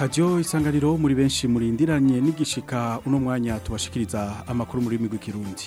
radiyo isanganiro muri benshi murindiranye n'igishika uno mwanya tubashikiriza amakuru muri rurimi rw'ikirundi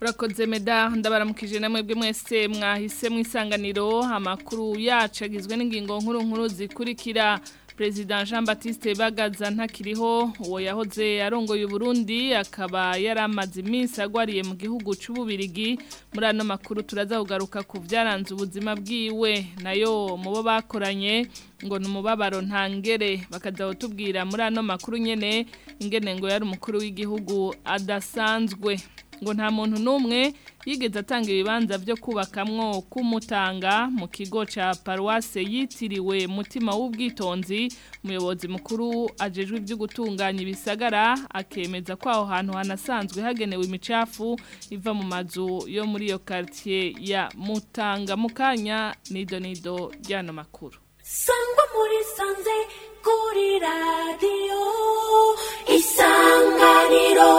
Urakoze meda ndabaramukije namwe bwe mwese mwahise mwisanganiro amakuru yacu agizwe n'ingingo nkuru nkuru zikurikira President jean Baptiste bagaza ntakiriho uwo yahoze arongoye Burundi akaba yari amaze iminsi agwariye mu gihugu cy'ububirigi muri ano makuru turaza kugaruka ku byaranze ubuzima bwiwe nayo mu bo bakoranye ngo ni umubabaro ntangere bakajya batubwira muri ano makuru nyine ingene ngo yari umukuru w'igihugu adasanzwe ngo nta muntu n'umwe yigeze atanga ibibanza byo kubakamwo k'umutanga mu kigo cya paruwase yitiriwe mutima w'ubwitonzi umuyobozi mukuru ajejwe ibyo gutunganya ibisagara akemeza ko aho hantu hanasanzwe hagenewe imicafu iva mu mazu yo muri iyo karitsiye ya mutanga mukanya nido nido ry'ano makuru sangwa muri sanze kuri radiyo isanganiro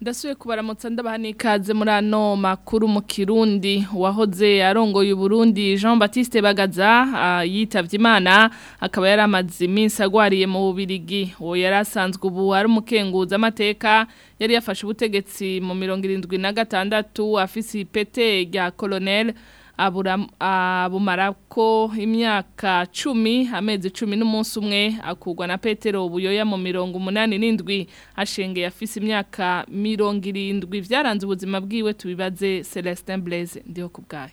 ndasubiye kubaramutsa ndabaha ikaze muri makuru mu kirundi uwahoze arongoye uburundi jean Baptiste bagaza ah, yitabye imana akaba yari amaze iminsi agwariye mu bubirigi uwo yari asanzwe ubu ari umukenguzi amateka yari yafashe ubutegetsi mu mirongo irindwi na gatandatu afise ipete rya koroneli abumara ko imyaka cumi amezi cumi n'umunsi umwe akugwa na petero buyoya mu mirongo umunani n'indwi ashengeye afise imyaka mirongo irindwi byaranze ubuzima bwiwe tubibaze celestin blaise ndiho ku bwayo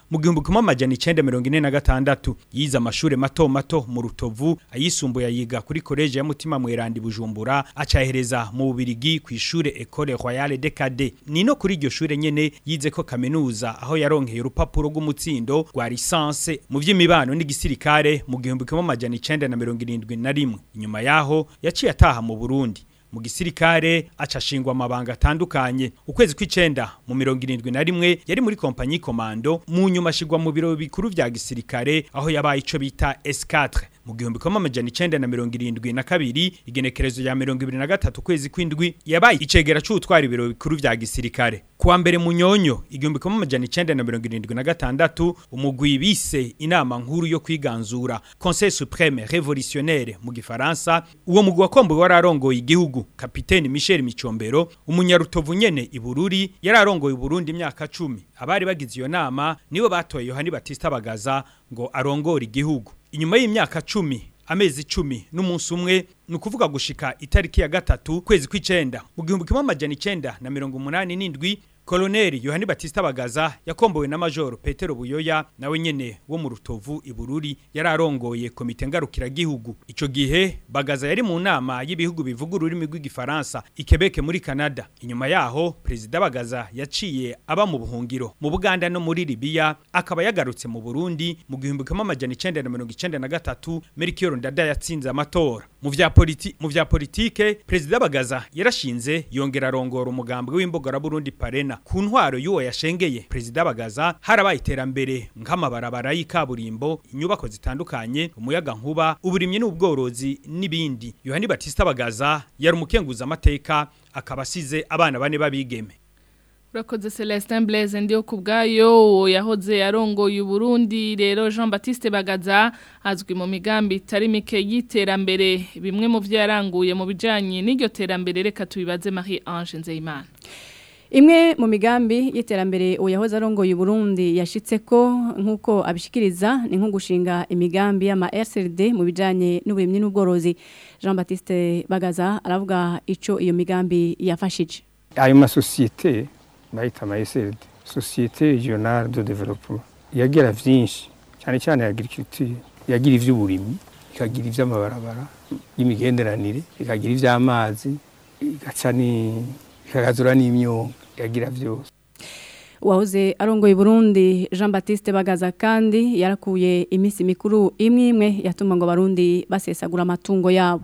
mu gihumbi kimwe amajana icyenda mirongo ine na gatandatu yize amashuri mato mato mu rutovu ayisumbuye ayiga kuri koleje ya mutima mweranda bujumbura acahereza mu bubirigi ku ishuri ecole royale de cade ni no kuri iryo shuri nyene yize ko kaminuza aho yaronkeye urupapuro rw'umutsindo rwa lisanse mu by'imibano yahawe n'igisirikare mu gihumbi kimwe amajyana icyenda na mirongo irindwi na rimwe inyuma yaho yaciye ataha mu burundi mu gisirikare acashingwa amabanga atandukanye ukwezi kw'icenda mu mirongo irindwi na rimwe yari muri kompanyi komando mu nyuma ashigwa mu biro bikuru bya gisirikare aho yabaye icyo bita s mu gihumbi koma amajana na mirongo irindwi na kabiri igenekerezo ya mirongo ibiri na gatatu ukwezi kw'indwi yabaye icegera c'ubutwara ibiro bikuru vya gisirikare kuwa mbere mu nyonyo igihumbi koma amajana icyenda na mirongo irindwi na gatandatu umugwi bise inama nkuru yo kwiganzura conseil supreme revolutionnaire mu gifaransa uwo mugwi wakombowe wari arongoye igihugu kapiteni michel micombero umunyarutovu nyene ibururi yari arongoye uburundi imyaka cumi abari bagize iyo nama nibo batoye yohani batista bagaza ngo arongore igihugu inyuma y'imyaka cumi amezi icumi n'umunsi umwe ni ukuvuga gushika itariki ya gatatu kwezi kw'icenda mu gihumbi kimwe amajana icenda na mirongo umunani n'indwi Koloneli Yohani Batista Bagaza yakombowe na Majoro Petero Buyoya nawe nyene wo mu Rutovu ibururi arongoye komite ngarukiragihugu gihugu ico gihe Bagaza yari mu nama y'ibihugu bivuga ururimi rw'igifaransa ikebeke muri Canada inyuma yaho Perezida Bagaza yaciye aba mu buhungiro mu Buganda no muri Libya akaba yagarutse mu Burundi mu gihumbi kamwe amajana gatatu Melchior Ndada yatsinze amatora mu vya mu vya politike Perezida Bagaza yarashinze yongera arongora umugambi w'imbogora Burundi Parena ahagana ku ntwaro y'uwo yashengeye perezida abagaza harabaye iterambere nk'amabarabara y'ikaburimbo inyubako zitandukanye umuyaga nkuba uburimye n'ubworozi n'ibindi yohani batista bagaza yari umukenguza amateka akaba asize abana bane babigeme urakoze celestin blaise ndiyo ku bwayo yahoze arongoye uburundi rero jean Baptiste bagaza azwi mu migambi itari mike y'iterambere bimwe mu byo yaranguye mu bijyanye n'iryo terambere reka tubibaze marie ange nzeyimana imwe mu migambi y'iterambere uyahoze arongoye Burundi yashitse ko nk'uko abishikiriza ni nko gushinga imigambi y'ama RCD mu bijanye n'uburimyi n'ubworozi Jean Baptiste Bagaza aravuga ico iyo migambi yafashije ayo masosiyete bayita ama RCD Societe Regionale de Développement yagira vyinshi cyane cyane agriculture yagira ivy'uburimyi ikagira ivy'amabarabara y'imigenderanire ikagira ivy'amazi igaca ikagazura n'imyunga yagira byose wahoze arongoye Burundi Jean Baptiste Bagaza kandi yarakuye iminsi mikuru imwe imwe yatuma ngo barundi basesagura amatungo yabo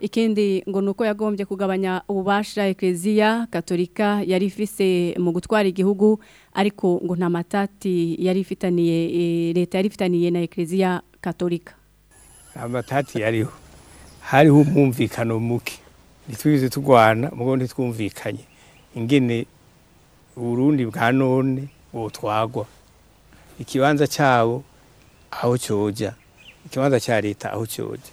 ikindi ngo nuko yagombye kugabanya ububasha ekleziya katolika yari ifise mu gutwara igihugu ariko ngo nta matati yari ifitaniye e, leta yari ifitaniye na ekleziya katolika nta matati yariho hariho umwumvikano muke ntitwize turwana mugo ntitwumvikanye ingene uburundi bwa none butwagwa ikibanza cyabo aho cyoja ikibanza cya leta aho cyoja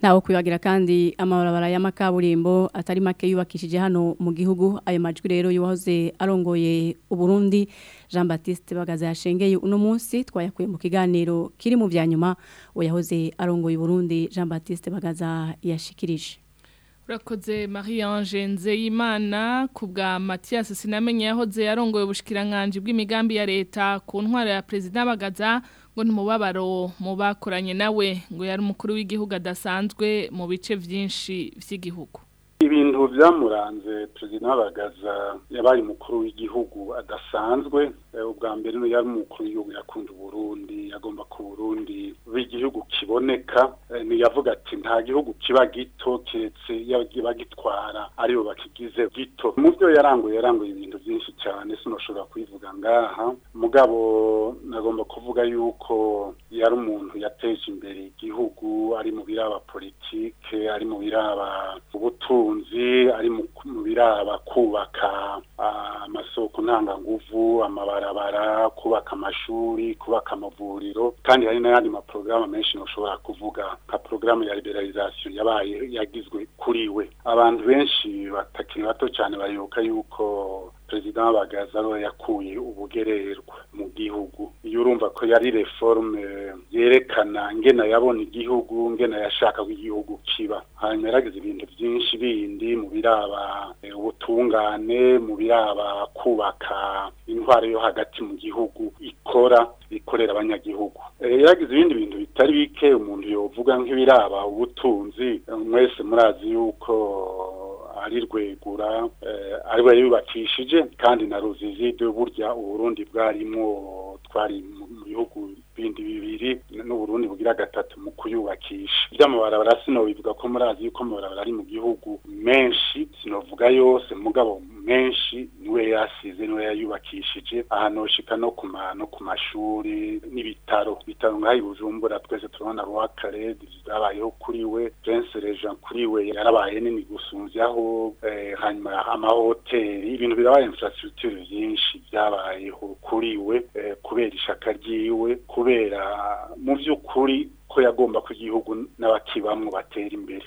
ntawe kwibagira kandi amabarabara y'amakaburimbo atari make yubakishije hano mu gihugu ayo majwi rero y'uwahoze arongoye uburundi jean Baptiste bagaze yashengeye uno munsi twayakuye mu kiganiro kiri mu bya nyuma yahoze arongoye uburundi jean Baptiste bagaza yashikirije urakoze marie ange nzeyimana ku bwa sinamenye yahoze yarongoye ubushikiranganji bw'imigambi ya leta ku ntwara ya perezida bagaza ngo n'umubabaro mu bakoranye nawe ngo yari umukuru w'igihugu adasanzwe mu bice byinshi by'igihugu ibintu byamuranze perezida bagaza yabaye umukuru w'igihugu adasanzwe Eh, ubwa mbere yari umukuru w'igihugu yakunda uburundi yagomba ku burundi bw'igihugu kiboneka eh, ntiyavuga ati nta gihugu kiba gito keretse bagitwara aribo bakigize gito mu byo yaranguye yaranguye ibintu byinshi cyane sinoshobora kubivuga ngaha mugabo nagomba kuvuga yuko yari umuntu yateje imbere igihugu ari mu biraba politike ari mu biraba ubutunzi ari mu biraba kubaka ah, amasoko ntanganguvu amabati amabarabara kubaka amashuri kubaka amavuriro kandi hari n'ayandi maporogaramu menshi ushobora kuvuga nka porogaramu ya liberalisation yabaye yagizwe kuri we abantu benshi batakiri bato cyane bayoboka yuko perezida w'abagazaro yakuye ubugererwa mu gihugu iyo urumva ko yari reforme eh, yerekana ngena yabona igihugu ngena yashakaga igihugu kiba hanyuma yaragize ibintu byinshi bindi mu biraba eh, ubutungane mu biraba kubaka indwara yo hagati mu gihugu ikora ikorera abanyagihugu eh, yagize ibindi bintu bitari bike umuntu yovuga nk'ibiraba ubutunzi mwese murazi yuko ari rwegura eh, ari we yubakishije kandi na ruzizi burya uburundi bwarimo twari mu bihugu bindi bibiri n'uburundi bugira gatatu mu kuyubakisha by'amabarabara sinobivuga ko murazi yuko amabarabara ari mu gihugu menshi sinovuga yose mugabo menshi niwe yasize niwe yayubakishije ahanoshika no ku ku mashuri n'ibitaro ibitaro ngaho bujumbura twese turabona buwakare zabayeho kuri we prince kuri we yarabaye nini gusunzyaho eh, hanyuma amahoteli ibintu birabaye infrastructure byinshi byabayeho kuri we eh, kubera ishaka ryiwe kubera mu by'ukuri ko yagomba ku gihugu n'abakibamwo batera imbere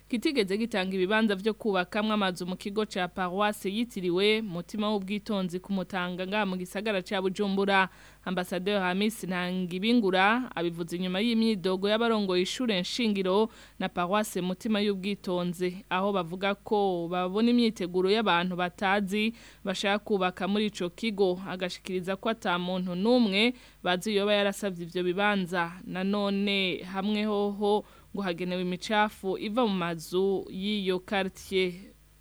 kitigeze gitanga ibibanza byo kubaka kubakamwa amazu mu kigo ca paroisse yitiriwe mutima w'ubwitonzi kumutanga nga mu gisagara ca Bujumbura ambasaderi Hamis Ntangibingura abivuze inyuma y'imyidogo y'abarongoye ishure nshingiro na paroisse mutima y'ubwitonzi aho bavuga ko babona imyiteguro y'abantu batazi bashaka kubaka muri ico kigo agashikiriza ko atamuntu numwe bazi yoba yarasavye ivyo bibanza nanone hamwe hoho ngo hagenewe imicafu iva mu mazu y'iyo quartier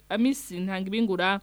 amisi ntanga ibingura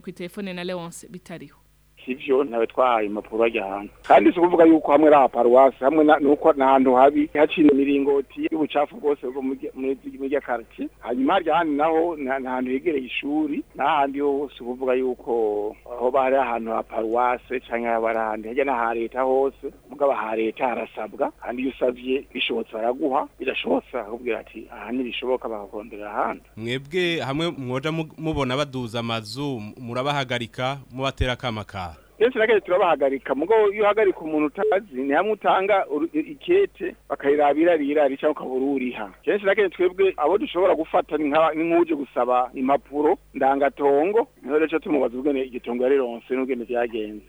ku telefone na Leonce bitariho sivyo ntawe twahaye impapuro bajya hanze kandi si ukuvuga yuko hamwe ari ahaparuwasi hamwe nuko ni ahantu habi haciye imiringoti y'ubucafu bwose bwo muri rya karitsiye hanyuma harya handi naho ni ahantu hegereye ishuri n'ahandi si ukuvuga yuko aho bari ahantu ha paruwasi cyangwa haba ahandi hajya n'aha leta hose mugabo aha leta harasabwa kandi iyo usabye bishobotse baraguha birashobotse bakakubwira ati aha ntibishoboka bakakondera ahandi mwebwe hamwe mwoja mubona baduza amazu murabahagarika mubatera akamakara kenshi na kenshi turabahagarika mugo iyo uhagarika umuntu utazi ni hamwe utanga ikete bakayirabira rirari cyangwa ukabura uriha kenshi na kenshi twebwe abo dushobora gufata ni nk'uje gusaba impapuro ndangatongo niho rero tumubaza ubwene igitongo yarironse n'ubwene byagenze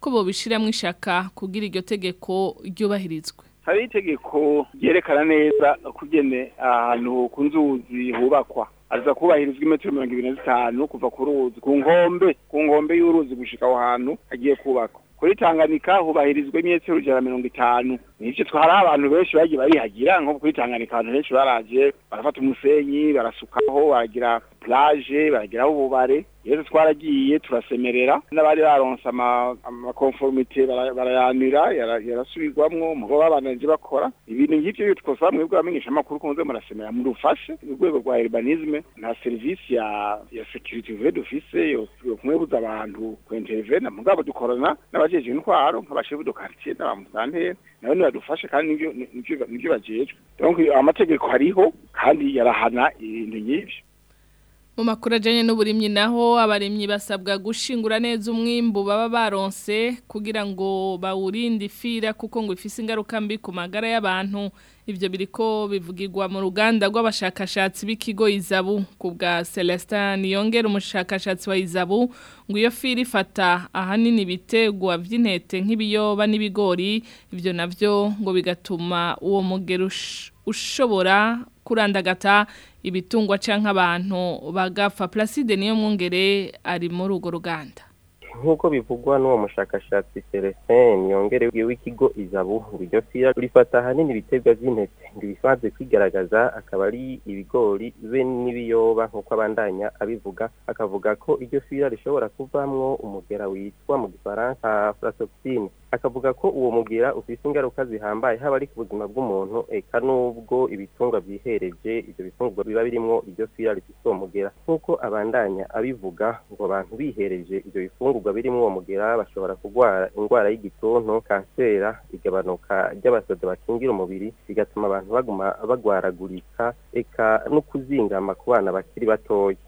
ko bo bishiramo ishaka kugira iryo tegeko ryubahirizwe hariho itegeko ryerekana neza kugene ahantu ku nzuzi hubakwa aza kubahirizwa imetero mirongo ibiri na zitanu kuva ku ruzi ku nkombe ku nkombe y'uruzi gushika aho hantu hagiye kubakwa kuri tanganika hubahirizwa imetero ijana na mirongo itanu nivyo twari abantu benshi bagiye barihagira nko kuri tanganika abantu benshi baraje barafata umusenyi barasukaho baragira plaje bageraho ububare rero twaragiye turasemerera n'abari baronse amakonformite barayanira yarasubirwamwo umugabo babananje bakora ibintu nk'ibyo iyo twosaba mwebwe bamenyesha amakuru kunze murasemera murufashe urwego rwa urbanisme na serivisi ya ya security vrai d'office yo kumwebuza abantu ku intervene mugabo dukorana n'abajeje intwaro nk'abashefu do quartier n'abamusantere nawe ntibadufashe kandi nivyo bajejwe amategeko hariho kandi yarahana ibintu nyinshi. mu makuru ajyanye naho abarimyi basabwa gushingura neza umwimbu baba baronse kugira ngo bawurindi ifira kuko ngo ifise ingaruka mbi ku magara y'abantu ibyo biriko bivugirwa mu ruganda rw'abashakashatsi b'ikigo izabu ku bwa celestin yongera umushakashatsi wa izabu ngo iyo fira ifata ahanini bitegwa by'intete nk'ibiyoba n'ibigori ibyo nabyo ngo bigatuma uwo mugero ushobora kurandagata ibitungwa cyangwa abantu bagapfa placide niyo mwungere ari muri urwo ruganda nk'uko bivugwa n'uwo mushakashatsi Celestin yongere w'ikigo izabu iryo sira rifata ahanini ibitebwa by'intete ngo ibisanzwe kwigaragaza akaba ari ibigori be n'ibiyoba nk'uko abandanya abivuga akavuga ko iryo sira rishobora kuvamwo umugera witwa mu gifaransa flasoptine akavuga ko uwo mubwira ufite ingaruka zihambaye haba ari ku buzima bw'umuntu eka n'ubwo ibitungwa byihereje ibyo bitungwa biba birimo ibyo fira rifite uwo mugera nk'uko abandanya abivuga ngo abantu bihereje ibyo bifungurwa birimo uwo mugera bashobora kurwara indwara y'igituntu kansera igabanuka ry'abasoda bakingira umubiri bigatuma abantu baguma bagwaragurika eka no kuzingama ku bana bakiri batoya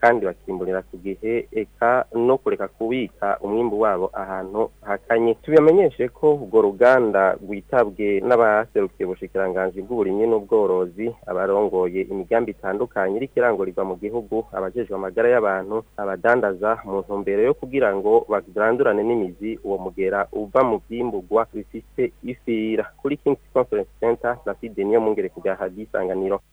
kandi bakimburira ku gihe eka no kureka kubika umwimbu wabo ahantu hakanye tubamenyeshe ko ubwo ruganda rwitabwe n'abaserukiye ubushikiranganji bw'uburimyi n'ubworozi abarongoye imigambi itandukanye iri kirangurirwa mu gihugu abajejwe amagara y'abantu abadandaza mu ntumbero yo kugira ngo barandurane n'imizi uwo mugera uva mu byimburwa bifite ifira kuri King's Conference Santa Placide Niyomwungere ku bya Hadisanganiro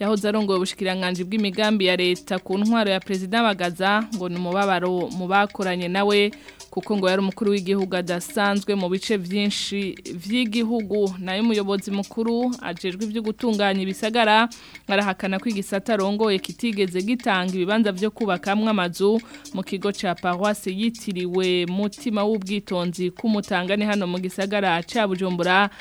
yahoze arongoye ubushikiranganje bw'imigambi ya leta ku ntwaro ya perezida bagaza ngo ni umubabaro mu bakoranye nawe kuko ngo yari umukuru w'igihugu adasanzwe mu bice byinshi by'igihugu nayo umuyobozi mukuru ajejwe ibyo gutunganya ibisagara arahakana ko igisata arongoye kitigeze gitanga ibibanza byo kubakamwe amazu mu kigo cya paruwasi yitiriwe mutima w'ubwitonzi k'umutangane hano mu gisagara cya bujumbura